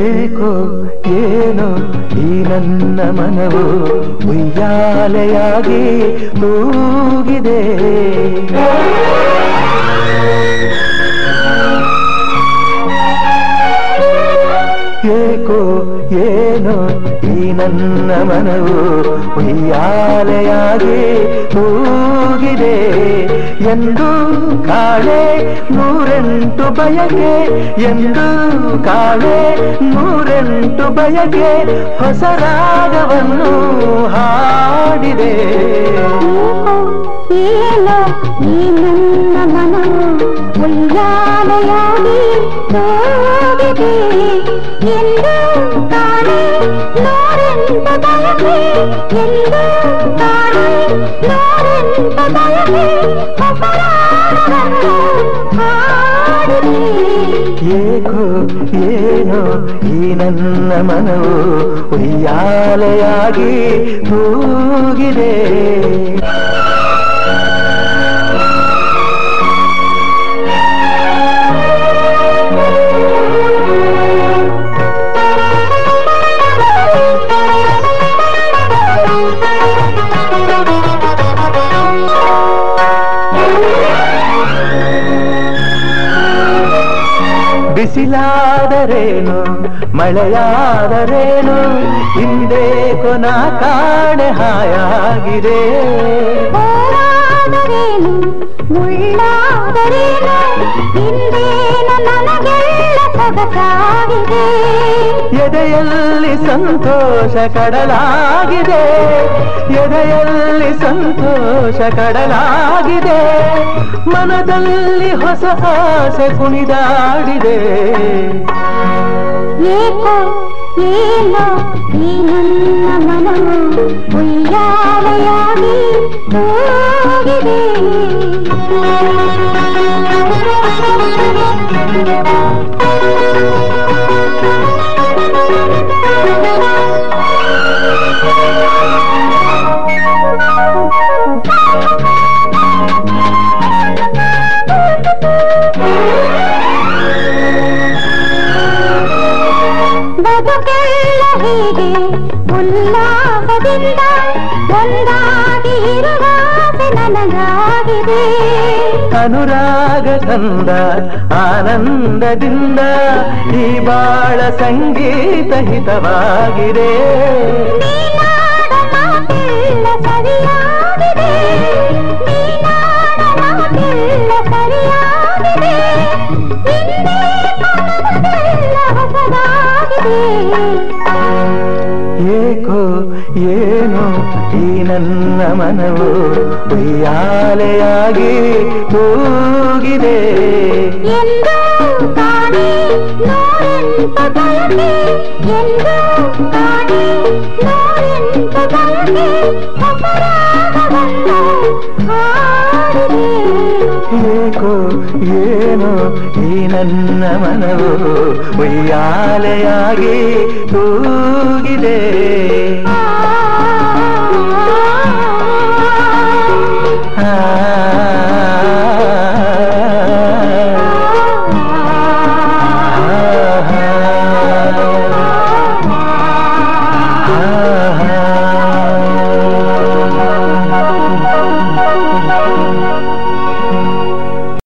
ಏಕೋ ಏನೋ ಈ ನನ್ನ ಮನವು ಉಯ್ಯಾಲೆಯಾಗಿ ಮೂಗಿದೆ. ಏಕೋ ಏನು ಈ ನನ್ನ ಮನವು ಉಯ್ಯಾಲೆಯಾಗಿ ಹೋಗಿದೆ ಎಂದು ಕಾಳೆ ನೂರೆಂಟು ಬಯಗೆ ಎಂದು ಕಾಳೆ ನೂರೆಂಟು ಬಯಗೆ ಹೊಸ ರಾಗವನ್ನು ಹಾಡಿದೆ. ಏನೋ ಈ ನನ್ನ ಮನವು ಉಯ್ಯಾಲೆಯಾಗಿ ಹೋಗಿದೆ? ಎಂದು ಕಾಣೆ ನೂರೆಂಟು ಬಯಗೆ ಎಂದು ಏಕೋ ಏನೋ ಈ ನನ್ನ ಮನವು ಉಯ್ಯಾಲೆಯಾಗಿ ತೂಗಿದೆ. ಬಿಸಿಲಾದರೇನು ಮಳೆಯಾದರೇನು ಹಿಂದೆ ಕೊನ ಕಾಣೆ ಹಾಯಾಗಿದೆ. ಮುಳ್ಳಾದರೇನು ನನಗೆಲ್ಲ ಸೊಗಸಾಗಿದೆ ಎದೆಯಲ್ಲಿ ಸಂತೋಷ ಕಡಲಾಗಿದೆ. ಎದೆಯಲ್ಲಿ ಸಂತೋಷ ಕಡಲಾಗಿದೆ. ಮನದಲ್ಲಿ ಹೊಸ ಆಸೆ ಕುಣಿದಾಡಿದೆ. ಏಕೋ ಏನೋ ಈ ನನ್ನ ಮನವು ಉಯ್ಯಾಲೆಯಾಗಿ ಹೋಗಿದೆ. ಹೀಗೆ? ಉಲ್ಲಾಸದಿಂದ ಒಂದಾಗಿ ಇರುವ ಆಸೆ ನನಗಾಗಿದೆ ಅನುರಾಗ ತಂದ ಆನಂದದಿಂದ ಈ ಬಾಳ ಸಂಗೀತ ಹಿತವಾಗಿದೆ. ಏಕೋ ಏನು ಈ ನನ್ನ ಮನವು ಉಯ್ಯಾಲೆಯಾಗಿ ತೂಗಿದೆ ಅಪರಾಧವನ್ನು ಏಕೋ ಏನೋ ಈ ನನ್ನ ಮನವು ಉಯ್ಯಾಲೆಯಾಗಿ ತೂಗಿದೆ ಆ